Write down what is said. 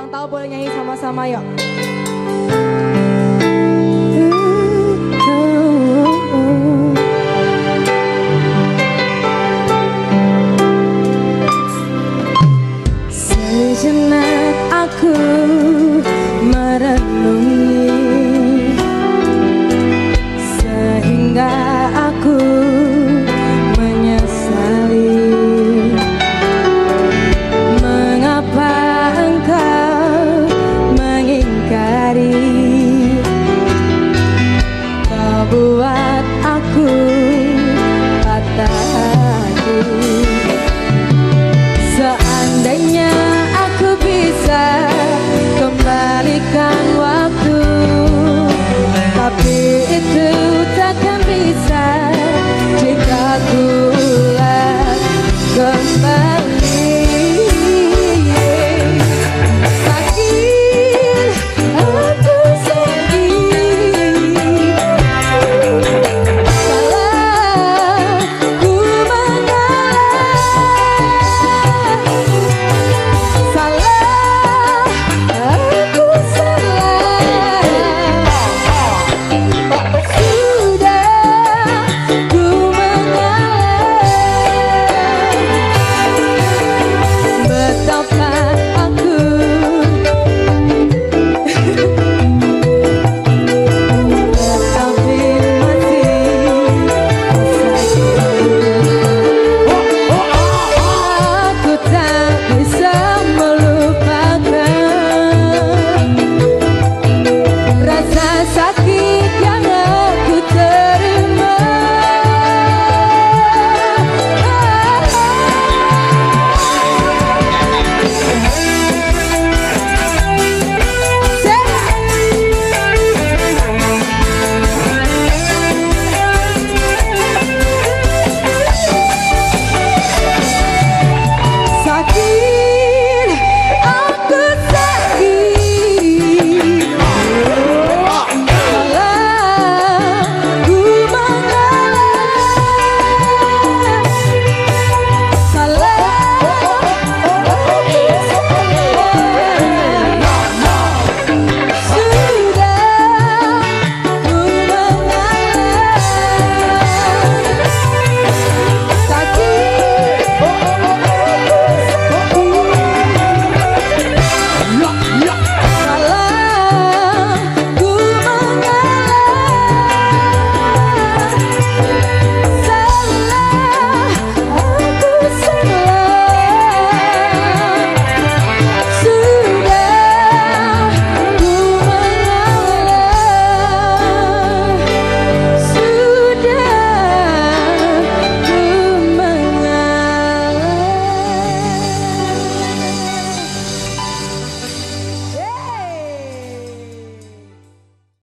Yang tahu boleh nyanyi sama-sama yuk. Sejenak aku